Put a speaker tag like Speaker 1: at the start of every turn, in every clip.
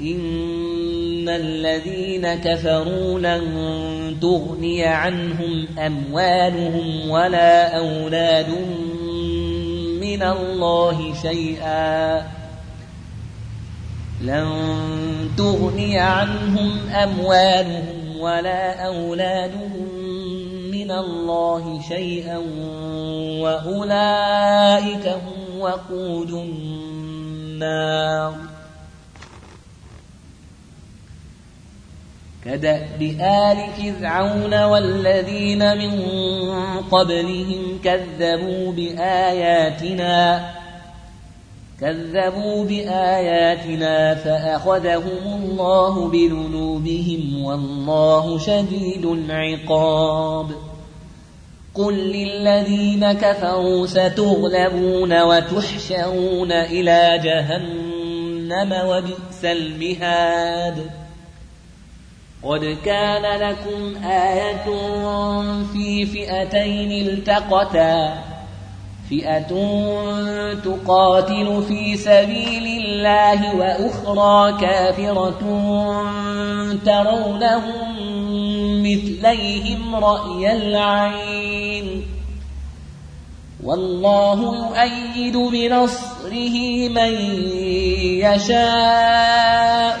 Speaker 1: إن الذين كفروا لن تغني عنهم أموالهم ولا أولادهم من الله شيئا لن تغني عنهم أموالهم ولا أولادهم من الله شيئا وأولئك هم وقود النار كدأب آل فرعون والذين من قبلهم كذبوا بآياتنا كذبوا بآياتنا فأخذهم الله بذنوبهم والله شديد العقاب. قل للذين كفروا ستغلبون وتحشرون إلى جهنم وبئس المهاد. قد كان لكم آية في فئتين التقتا. فئة تقاتل في سبيل الله وأخرى كافرة ترونهم مثليهم رأي العين. والله يؤيد بنصره من يشاء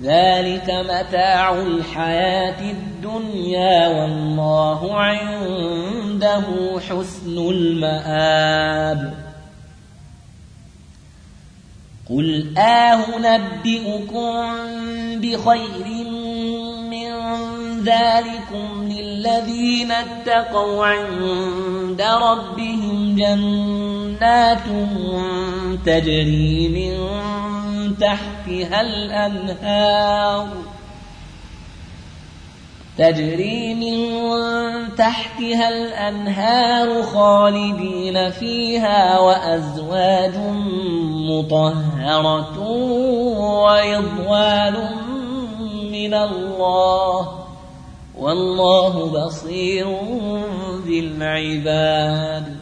Speaker 1: ذلك متاع الحياة الدنيا والله عنده حسن المآب. قل آه نبئكم بخير من ذلكم للذين اتقوا عند ربهم جنات تجري من تحتها الأنهار. تجري من تحتها الأنهار خالدين فيها وأزواج مطهرة ورضوان من الله. والله بصير بالعباد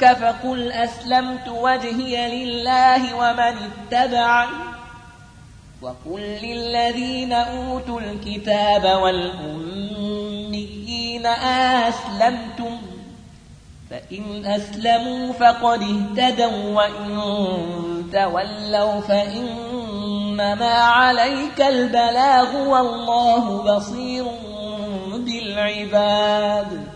Speaker 1: حاجوك فقل أسلمت وجهي لله ومن اتبعني. وقل للذين أوتوا الكتاب والأميين أسلمتم. فإن أسلموا فقد اهتدوا وإن تولوا فإنما عليك البلاغ والله بصير بالعباد.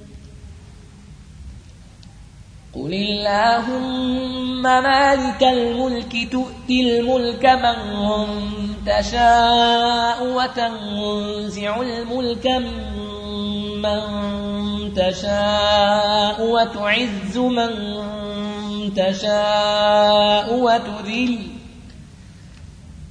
Speaker 1: قل اللهم مالك الملك تؤتي الملك من تشاء وتنزع الملك من تشاء وتعز من تشاء وتذل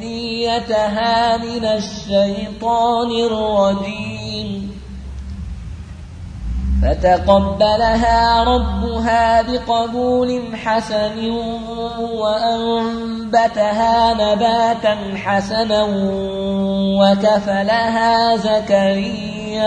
Speaker 1: ذريتها من الشيطان الرجيم. فتقبلها ربها بقبول حسن وأنبتها نباتا حسنا وكفلها زكريا.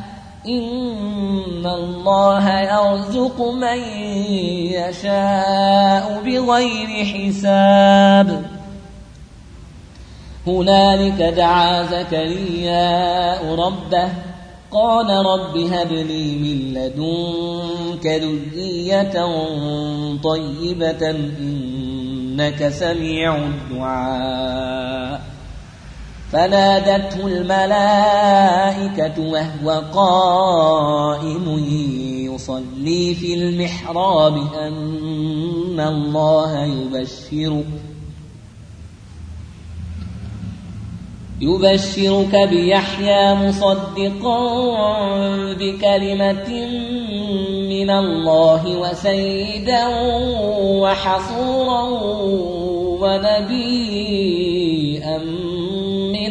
Speaker 1: إن الله يرزق من يشاء بغير حساب. هنالك دعا زكرياء ربه. قال رب هب لي من لدنك ذرية طيبة إنك سميع الدعاء. فنادته الملائكة وهو قائم يصلي في المحراب أن الله يبشرك يبشرك بيحيى مصدقا بكلمة من الله وسيدا وحصورا ونبيا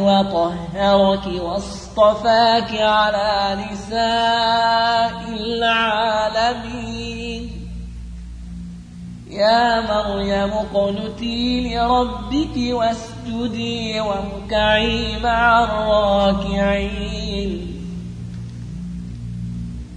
Speaker 1: وطهرك واصطفاك على نساء العالمين. يا مريم اقنتي لربك واسجدي واركعي مع الراكعين.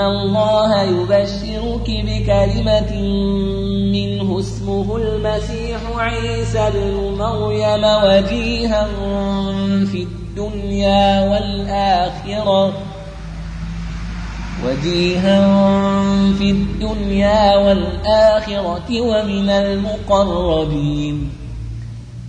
Speaker 1: الله يبشرك بكلمة منه اسمه المسيح عيسى بن مريم وجيها في الدنيا والآخرة وجيها في الدنيا والآخرة ومن المقربين.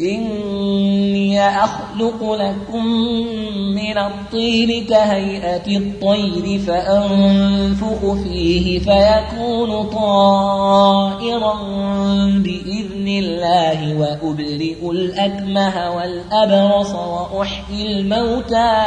Speaker 1: إني أخلق لكم من الطين كهيئة الطير فأنفخ فيه فيكون طائرا بإذن الله وأبرئ الأكمه والأبرص وأحيي الموتى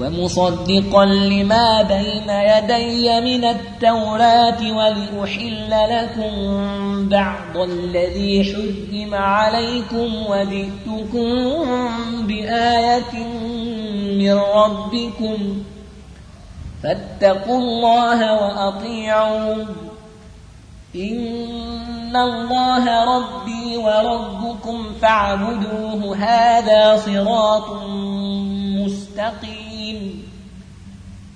Speaker 1: ومصدقا لما بين يدي من التوراة ولأحل لكم بعض الذي حرم عليكم وجئتكم بآية من ربكم فاتقوا الله وأطيعون إن الله ربي وربكم فاعبدوه هذا صراط مستقيم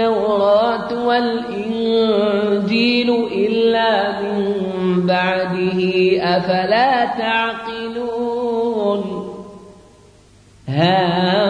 Speaker 1: التوراة والإنجيل إلا من بعده أفلا تعقلون؟ ها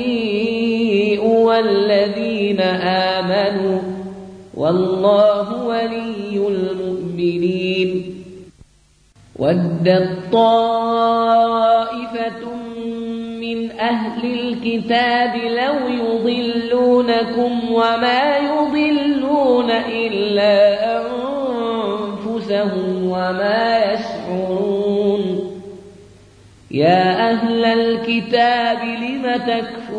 Speaker 2: والذين آمنوا والله ولي المؤمنين ودت طائفة من أهل الكتاب لو يضلونكم وما يضلون إلا أنفسهم وما يشعرون يا أهل الكتاب لم تكفرون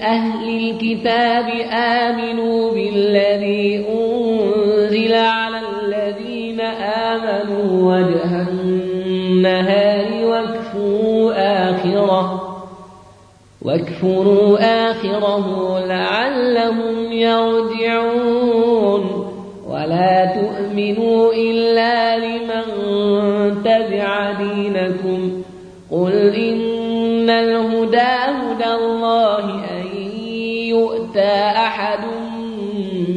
Speaker 2: أهل الكتاب آمنوا بالذي أنزل على الذين آمنوا وجه النهار واكفروا آخره واكفروا آخره لعلهم يرجعون ولا تؤمنوا إلا لمن تبع دينكم قل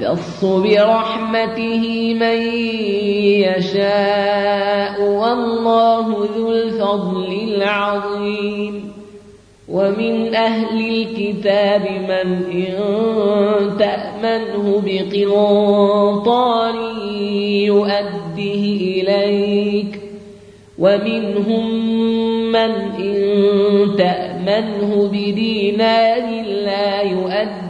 Speaker 2: يختص برحمته من يشاء والله ذو الفضل العظيم ومن أهل الكتاب من إن تأمنه بقنطار يؤده إليك ومنهم من إن تأمنه بدينار لا يؤده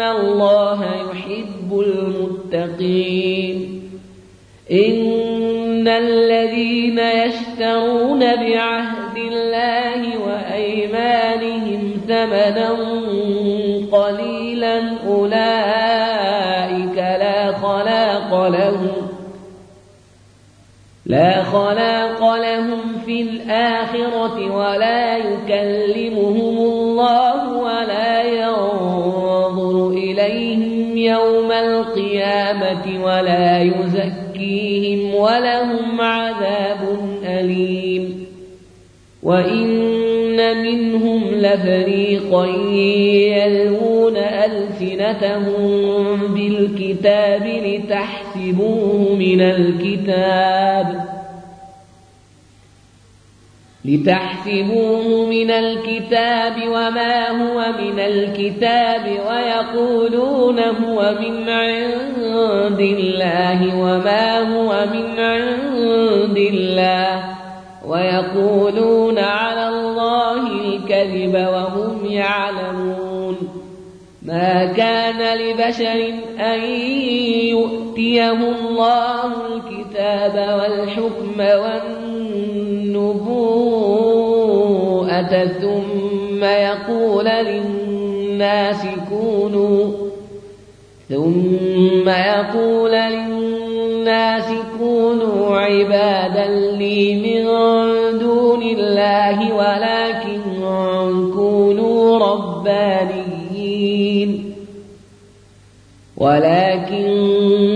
Speaker 2: الله يحب المتقين إن الذين يشترون بعهد الله وأيمانهم ثمنا قليلا أولئك لا خلاق لهم لا خلاق لهم في الآخرة ولا يكلمهم الله يوم القيامة ولا يزكيهم ولهم عذاب أليم. وإن منهم لفريقا يلوون ألسنتهم بالكتاب لتحسبوه من الكتاب. لتحسبوه من الكتاب وما هو من الكتاب ويقولون هو من عند الله وما هو من عند الله ويقولون على الله الكذب وهم يعلمون ما كان لبشر أن يؤتيه الله الكتاب والحكم والنبوءة ثم يقول للناس كونوا ثم يقول للناس كونوا عبادا لي من دون الله ولكن كونوا ربانيين ولكن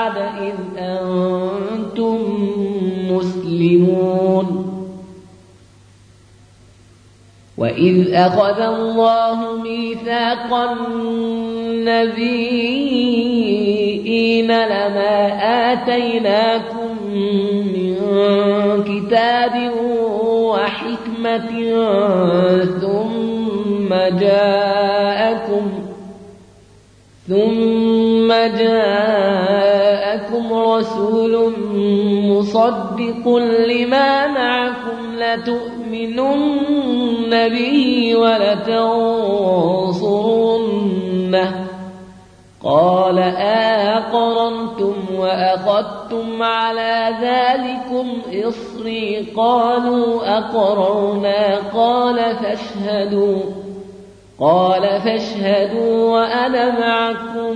Speaker 2: وإذ أخذ الله ميثاق النبيين لما آتيناكم من كتاب وحكمة ثم جاءكم ثم جاءكم رسول مصدق لما معكم لتؤمنن به ولتنصرنه. قال أقرنتم وأخذتم على ذلكم إصري؟ قالوا أقررنا. قال فاشهدوا. قال فاشهدوا وأنا معكم.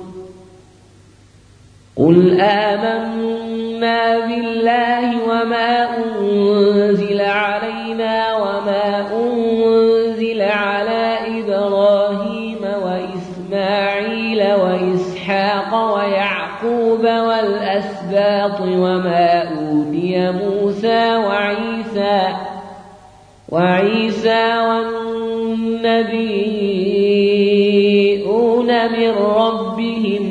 Speaker 2: قل آمنا بالله وما أنزل علينا وما أنزل على إبراهيم وإسماعيل وإسحاق ويعقوب والأسباط وما أوتي موسى وعيسى وعيسى والنبيون من ربهم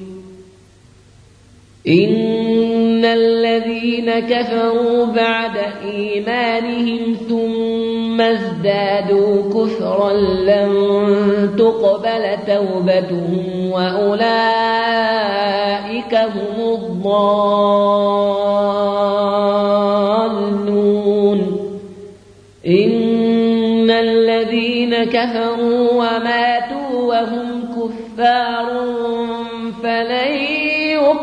Speaker 2: إن الذين كفروا بعد إيمانهم ثم ازدادوا كفرا لن تقبل توبتهم وأولئك هم الضالون إن الذين كفروا وماتوا وهم كفار فلن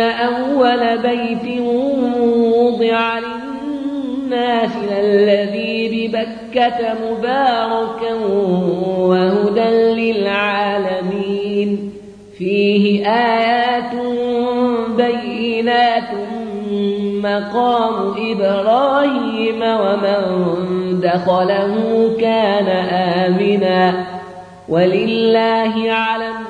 Speaker 2: أول بيت وضع للناس الذي ببكة مباركا وهدى للعالمين فيه آيات بينات مقام إبراهيم ومن دخله كان آمنا ولله على الناس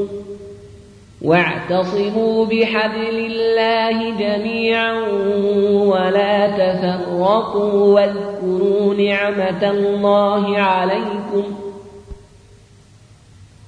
Speaker 2: واعتصموا بحبل الله جميعا ولا تفرقوا واذكروا نعمة الله عليكم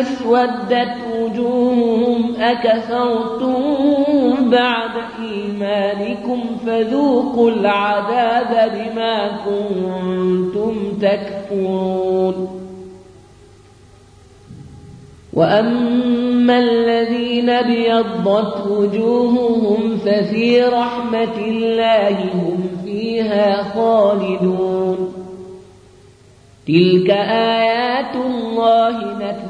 Speaker 2: اسودت وجوههم أكثرتم بعد إيمانكم فذوقوا العذاب بما كنتم تكفرون وأما الذين بيضت وجوههم ففي رحمة الله هم فيها خالدون تلك آيات الله نتلوها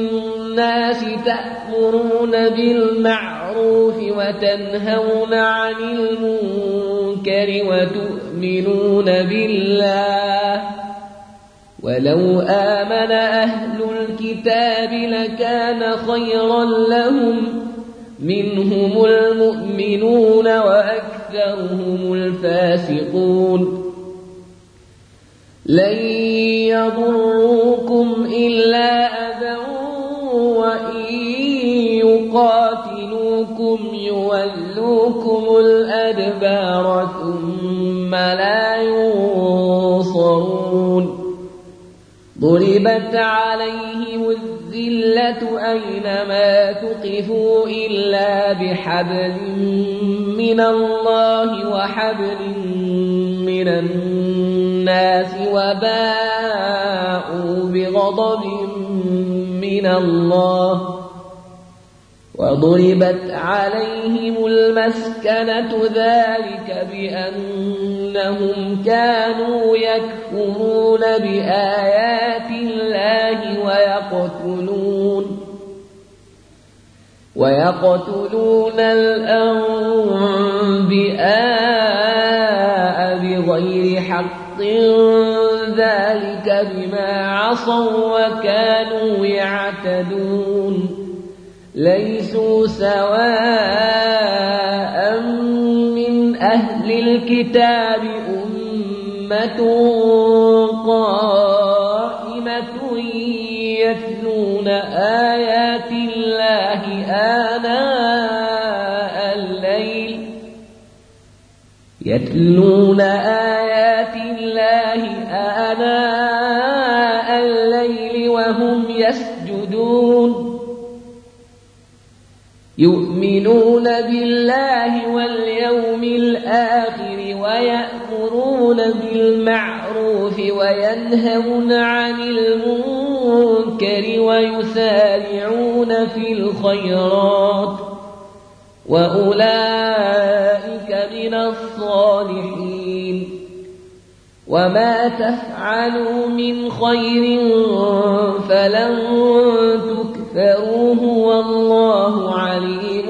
Speaker 2: تأمرون بالمعروف وتنهون عن المنكر وتؤمنون بالله. ولو آمن أهل الكتاب لكان خيرا لهم. منهم المؤمنون وأكثرهم الفاسقون. لن يضروكم إلا أذى وإن يقاتلوكم يولوكم الأدبار ثم لا ينصرون ضربت عليهم الذلة أينما تقفوا إلا بحبل من الله وحبل من الناس وباءوا بغضب من الله وضربت عليهم المسكنة ذلك بأنهم كانوا يكفرون بآيات الله ويقتلون ويقتلون الأنبياء بغير حق ذلك بما عصوا وكانوا يعتدون. ليسوا سواء من أهل الكتاب أمة قائمة يتلون آيات الله آناء الليل. يتلون آيات بالله واليوم الآخر ويأمرون بالمعروف وينهون عن المنكر ويسارعون في الخيرات وأولئك من الصالحين وما تفعلوا من خير فلن تكفروه والله عليم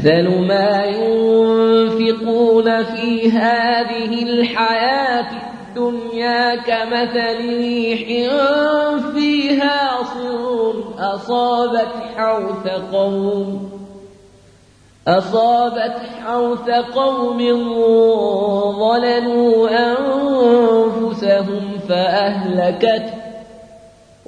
Speaker 2: مثل ما ينفقون في هذه الحياة الدنيا كمثل ريح فيها صر أصابت حوث قوم أصابت حوث قوم ظلموا أنفسهم فأهلكته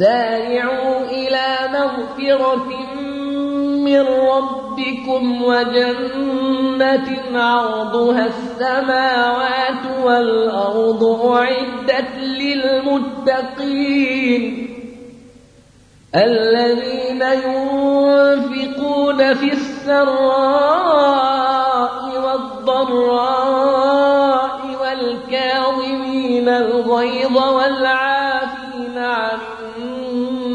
Speaker 2: سارعوا إلى مغفرة من ربكم وجنة عرضها السماوات والأرض أعدت للمتقين الذين ينفقون في السراء والضراء والكاظمين الغيظ والعافية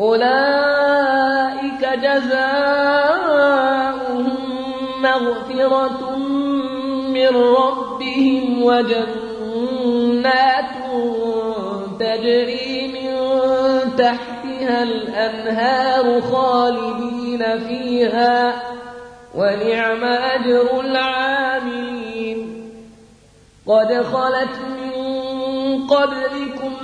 Speaker 2: أولئك جزاؤهم مغفرة من ربهم وجنات تجري من تحتها الأنهار خالدين فيها ونعم أجر العاملين. قد خلت من قبلكم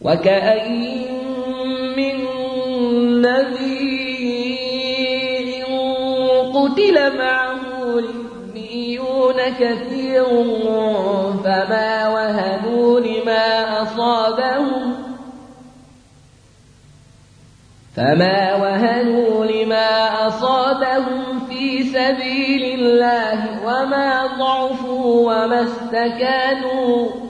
Speaker 2: وكأين من نذير قتل معه ربيون كثير فما وهنوا لما أصابهم فما وهنوا لما أصابهم في سبيل الله وما ضعفوا وما استكانوا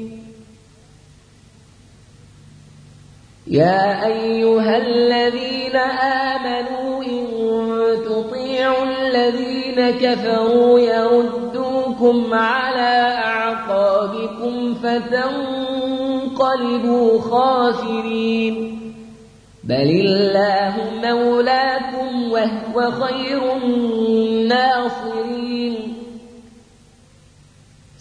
Speaker 2: يا أيها الذين آمنوا إن تطيعوا الذين كفروا يردوكم على أعقابكم فتنقلبوا خاسرين. بل الله مولاكم وهو خير الناصرين.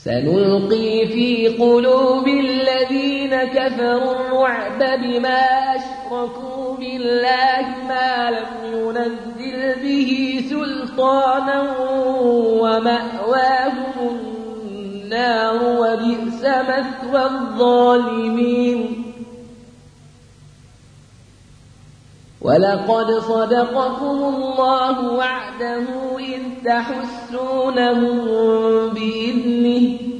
Speaker 2: سنلقي في قلوب الذين كفروا الرعب بما أشركوا بالله ما لم ينزل به سلطانا ومأواهم النار وبئس مثوى الظالمين. ولقد صدقكم الله وعده إذ تحسونهم بإذنه.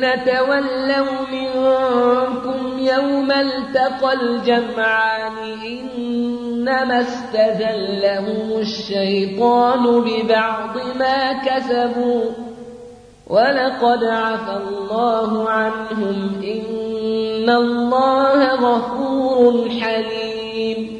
Speaker 2: تولوا منكم يوم التقى الجمعان إنما استذلهم الشيطان ببعض ما كسبوا ولقد عفى الله عنهم إن الله غفور حليم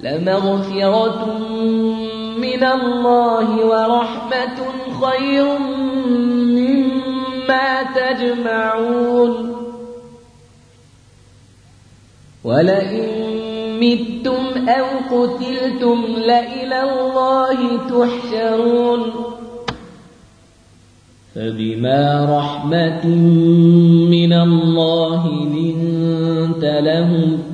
Speaker 2: لمغفرة من الله ورحمة خير مما تجمعون. ولئن متم أو قتلتم لإلى الله تحشرون. فبما رحمة من الله لنت لهم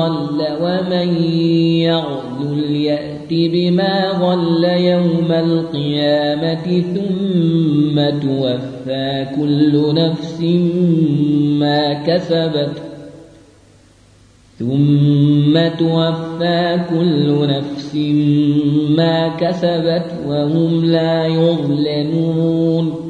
Speaker 2: يغل ومن يغل يأت بما غل يوم القيامة ثم توفى كل نفس ما كسبت ثم توفى كل نفس ما كسبت وهم لا يظلمون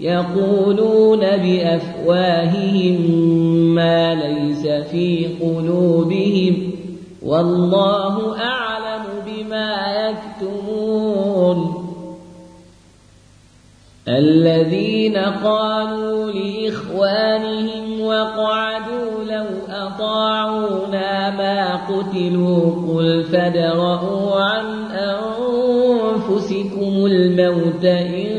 Speaker 2: يقولون بأفواههم ما ليس في قلوبهم والله أعلم بما يكتمون. الذين قالوا لإخوانهم وقعدوا لو أطاعونا ما قتلوا قل فادرءوا عن أنفسكم الموت إن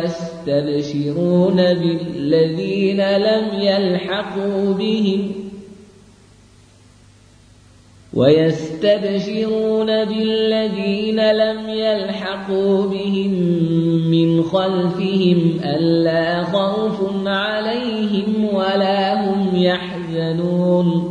Speaker 2: ويستبشرون بالذين لم يلحقوا بهم ويستبشرون بالذين لم يلحقوا بهم من خلفهم ألا خوف عليهم ولا هم يحزنون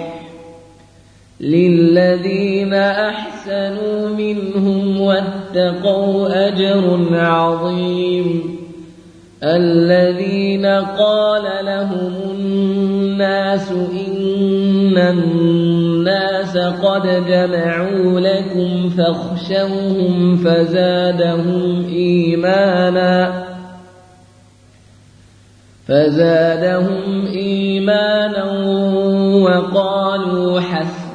Speaker 2: للذين أحسنوا منهم واتقوا أجر عظيم الذين قال لهم الناس إن الناس قد جمعوا لكم فاخشوهم فزادهم إيمانا فزادهم إيمانا وقالوا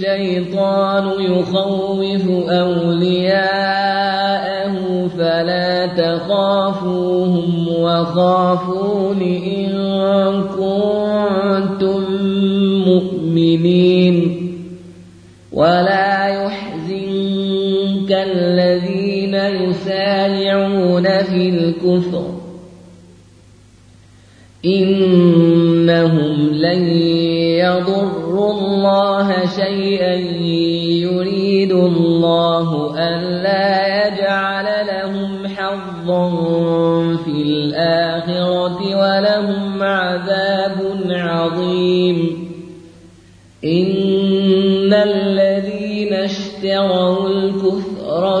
Speaker 2: الشيطان يخوف أولياءه فلا تخافوهم وخافون إن كنتم مؤمنين ولا يحزنك الذين يسارعون في الكفر إنهم لن يضروا الله شيئا يريد الله ألا يجعل لهم حظا في الآخرة ولهم عذاب عظيم. إن الذين اشتروا الكفر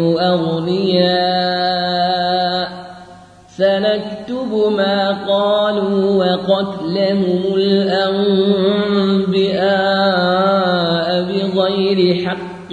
Speaker 2: أغنياء. سنكتب ما قالوا وقتلهم الأنبياء بغير حق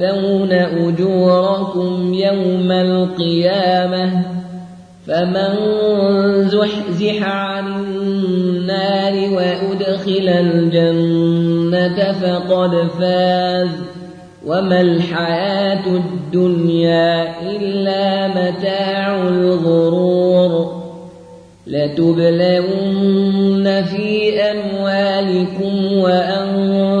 Speaker 2: توفون أجوركم يوم القيامة فمن زحزح عن النار وأدخل الجنة فقد فاز وما الحياة الدنيا إلا متاع الغرور لتبلون في أموالكم وأنفسكم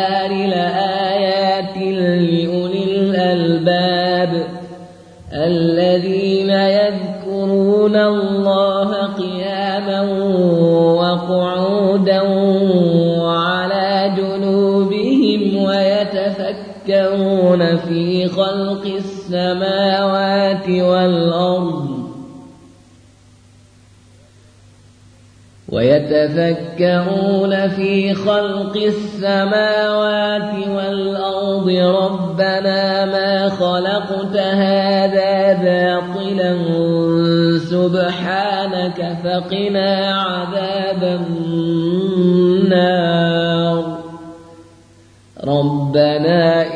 Speaker 2: السماوات والأرض ويتفكرون في خلق السماوات والأرض. ربنا ما خلقت هذا باطلا. سبحانك فقنا عذاب النار. ربنا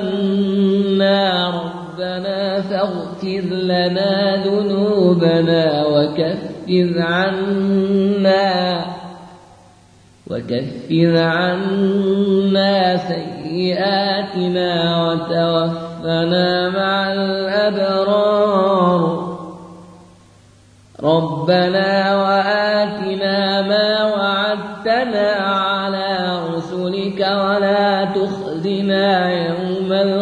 Speaker 2: فآمنا ربنا فاغفر لنا ذنوبنا وكفر عنا وكفر عنا سيئاتنا وتوفنا مع الأبرار ربنا وآتنا ما وعدتنا على رسلك ولا تخزنا يوم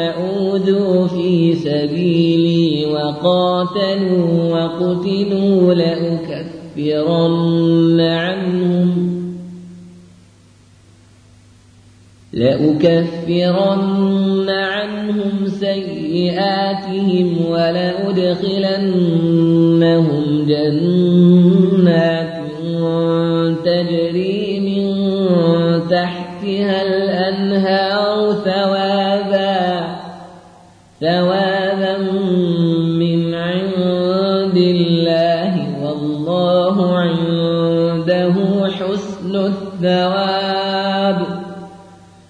Speaker 2: وأوذوا في سبيلي وقاتلوا وقتلوا لأكفرن عنهم لأكفرن عنهم سيئاتهم ولأدخلنهم جنات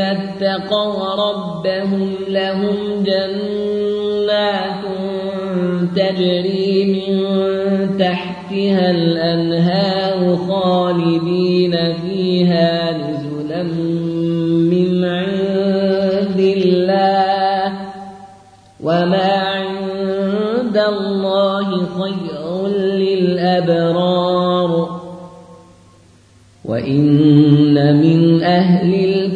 Speaker 2: اتقوا ربهم لهم جنات تجري من تحتها الأنهار خالدين فيها نزلا من عند الله وما عند الله خير للأبرار وإن من أهل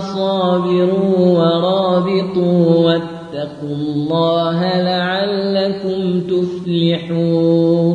Speaker 2: وصابروا ورابطوا واتقوا الله لعلكم تفلحون